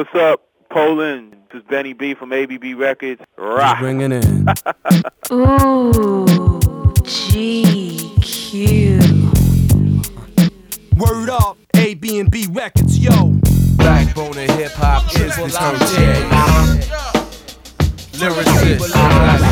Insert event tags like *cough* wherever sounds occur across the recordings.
what's up, Poland? This is Beni B from ABB Records. Rock. Bringing in. *laughs* Ooh, GQ. Word up, A, B, and B Records, yo. Backbone of hip hop is the turntable. Lyricist,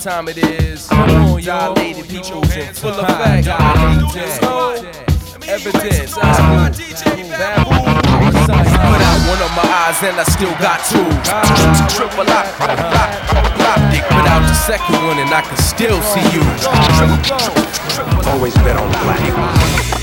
what time it is. Dilated peoples in full effect. Evidence. Babu. Put out one of my eyes and I still got two. Triple lock, lock, lock. Dick put out the second one and I can still see you. Always bet on black.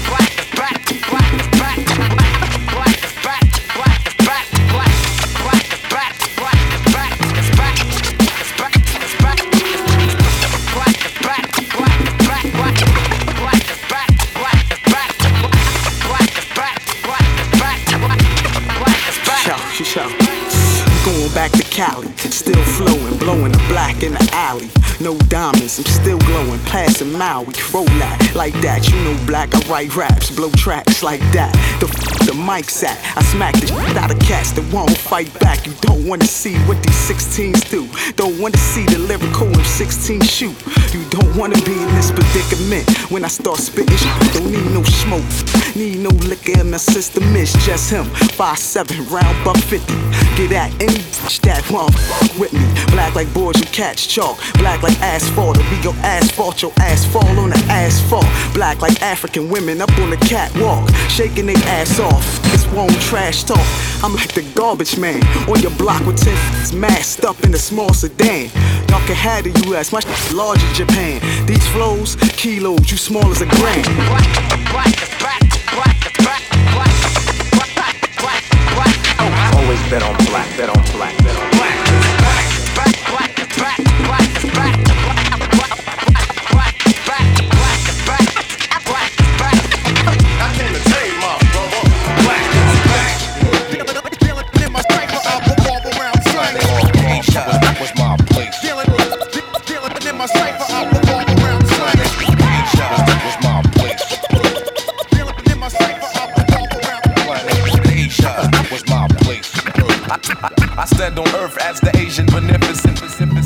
Cali, still flowing, blowing the black in the alley. No diamonds, I'm still glowing, passing Maui, roll that like that. You know black, I write raps, blow tracks like that. The the mic's at, I smack the shit out of cats that won't fight back. You don't wanna see what these 16s do. Don't wanna see the lyrical M16 shoot. You don't wanna be in this predicament when I start spitting shit. Don't need no smoke, need no liquor in my system. It's just him, 5'7, round buck 50. Get at any that won't with me. Black like boys who catch chalk, black like asphalt. Or we go asphalt your ass fall on the asphalt. Black like African women up on the catwalk, shaking their ass off. It's won't trash talk. I'm like the garbage man on your block with 10 f- masked up in a small sedan. Y'all can have the US, much larger Japan. These flows, kilos, you small as a gram. Always bet on black. Bet on black. Bet on black. I stand on earth as the Asian beneficent.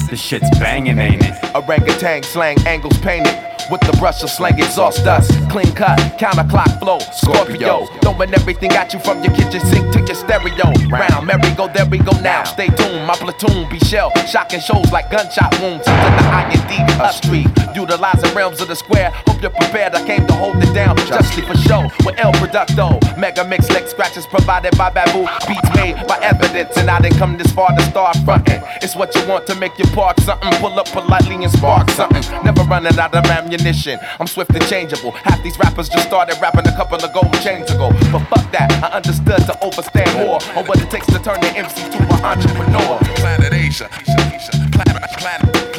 This shit's banging, ain't it? Orangutan slang angles painted with the brush of slang exhaust dust. Clean cut, counterclock flow, Scorpio. Throwing everything at you from your kitchen sink to your stereo. Round, merry go, there we go now. Stay tuned, my platoon be shell. Shocking shows like gunshot wounds into the IND up street. Utilizing realms of the square. Hope you're prepared, I came to hold it down. Justly for show with El Producto. Mega mix leg scratches provided by Babu. Beats made by evidence, and I didn't come this far to start fronting. It's what you want to make you park something. Pull up politely and spark something. Never running out of ammunition. I'm swift and changeable. Half these rappers just started rapping a couple of gold chains ago. But fuck that, I understood to overstand more on what it takes to turn the MC to an entrepreneur. Planet Asia. Planet, planet, planet, planet,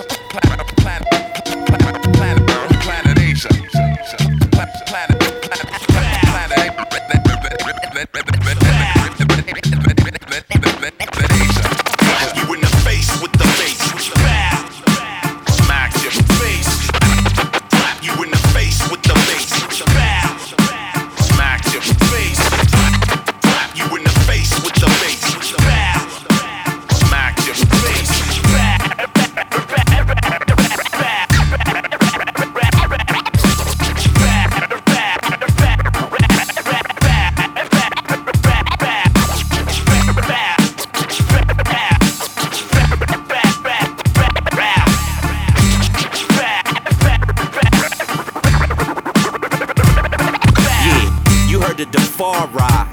Defari ride.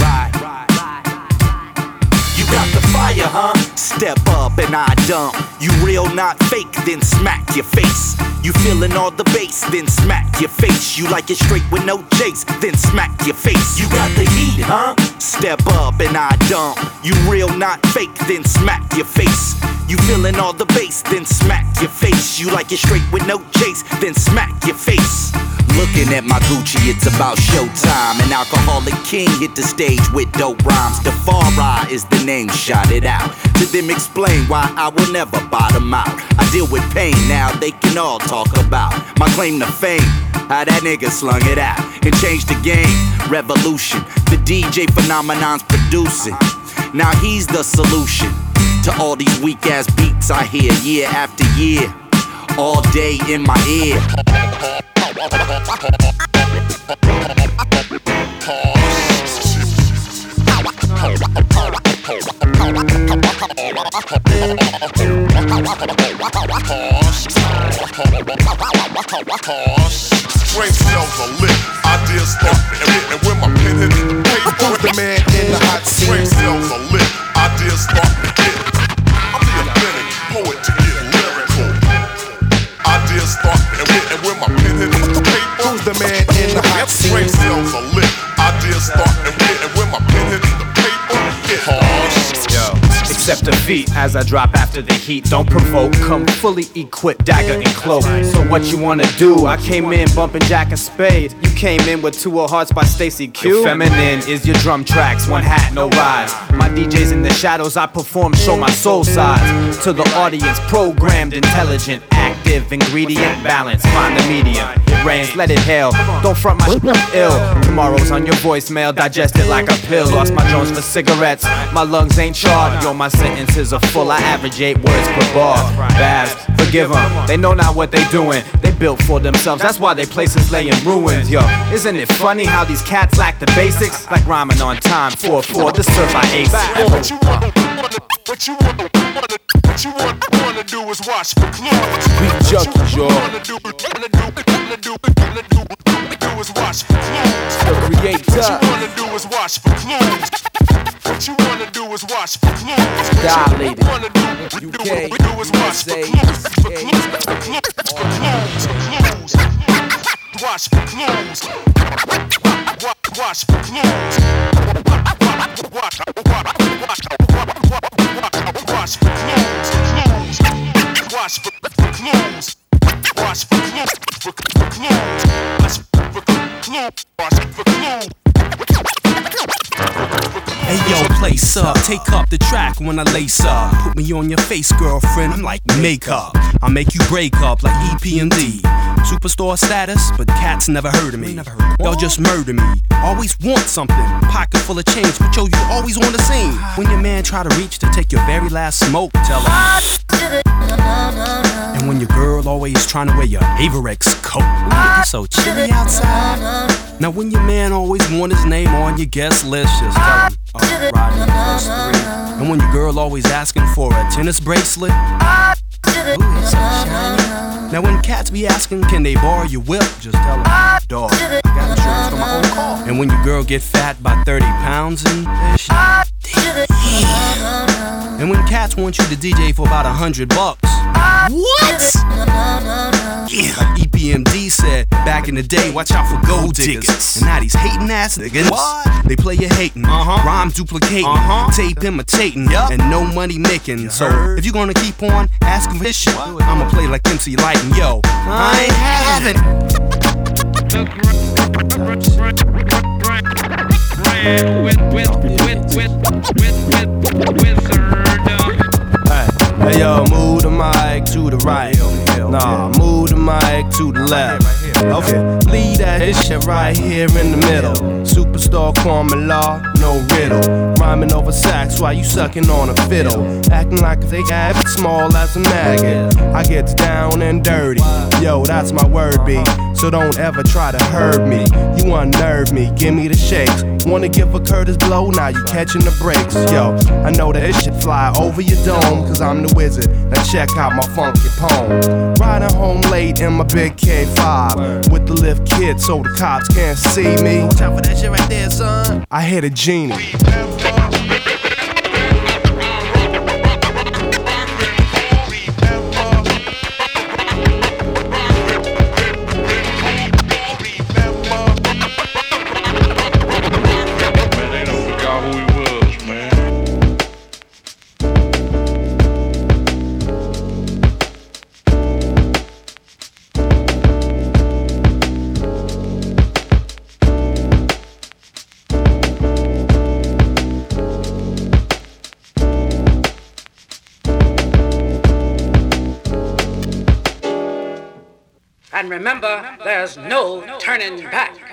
Ride. You got the fire, huh? Step up and I dump. You real, not fake, then smack your face. You feeling all the bass, then smack your face. You like it straight with no chase, then smack your face. You got the heat, huh? Step up and I dump. You real, not fake, then smack your face. You feeling all the bass, then smack your face. You like it straight with no chase, then smack your face. Looking at my Gucci, it's about showtime. An alcoholic king hit the stage with dope rhymes. The Far is the name, shout it out. To them explain why I will never bottom out. I deal with pain now, they can all talk about my claim to fame. How that nigga slung it out and changed the game. Revolution, the DJ phenomenon's producing. Now he's the solution to all these weak ass beats I hear year after year. All day in my ear. Brain cells are lit, ideas start and, and when my pen hit paper, Who's the man in the hot seat? brain cells are lit, ideas start to hit. I'm the authentic poet to get lyrical. Ideas start and, and when my pen hit paper, Who's the man in the hot seat? brain cells are lit, ideas start and, when- accept defeat as I drop after the heat. Don't provoke, come fully equipped, dagger and cloak. So what you wanna do? I came in bumping Jack and Spade. You came in with two of hearts by Stacey Q. Feminine is your drum tracks, one hat, no rise. My DJs in the shadows, I perform, show my soul size to the audience. Programmed, intelligent, active, ingredient balance. Find the medium. It rains, let it hail. Don't front my ill. Tomorrow's on your voicemail, digest it like a pill. Lost my Jones for cigarettes. My lungs ain't charred. Yo, my sentences are full. I average eight words per bar. Babs, forgive them. They know not what they doing. They built for themselves. That's why they places lay in ruins. Yo, isn't it funny how these cats lack the basics? Like rhyming on time. 4-4, this serve by ace. What you want, what you want, what you want, wanna do is watch for clues. Beat junkies, y'all. Wanna do, wanna do, wanna do, wanna do, wanna do is watch for clues. The What you wanna do is watch for clues. What you wanna do is watch for clues. Dilated. What you wanna do, do, UK, do is watch for clues. For clues, for clues, for clues, clues. Watch for clues. Watch for clues. Watch, watch, watch, watch for clues. Clues. Hey yo, place up, take up the track when I lace up. Put me on your face, girlfriend. I'm like makeup. I'll make you break up like EPMD. Superstar status, but cats never heard of me. Y'all just murder me. Always want something. Pocket full of change, but yo, you always on the scene. When your man try to reach to take your very last smoke, tell him. When your girl always trying to wear your Avirex coat, so chilly outside. Now when your man always want his name on your guest list, just tell him. Oh, first three. And when your girl always asking for a tennis bracelet, ooh, it's so shiny. Now when cats be asking, can they borrow your whip? Just tell them, dog, I got insurance my own car. And when your girl get fat by 30 pounds and shit. And when cats want you to DJ for about a hundred bucks, what? Yeah, like EPMD said back in the day, watch out for gold diggers. And now these hating ass niggas, what? They play you hating, uh-huh. rhyme duplicating, uh-huh. tape imitating, and no money making. So if you gonna keep on asking for this shit, I'ma play like MC Lyte and yo, I ain't having. Hey yo, move the mic to the right. Nah, move the mic to the left. Okay, leave that shit right here in the middle. Superstar Kwame Law, no riddle. Rhyming over sax while you sucking on a fiddle. Acting like they have it small as a maggot. I gets down and dirty. Yo, that's my word, B. So don't ever try to hurt me. You unnerve me, give me the shakes. Wanna give a Kurtis blow? Now you catching the brakes. Yo, I know that this shit fly over your dome, cause I'm the wizard. Now check out my funky poem. Riding home late in my big K5 with the lift kit so the cops can't see me. Watch out for that shit right there, son. I hit a genie. And remember, there's no turning back.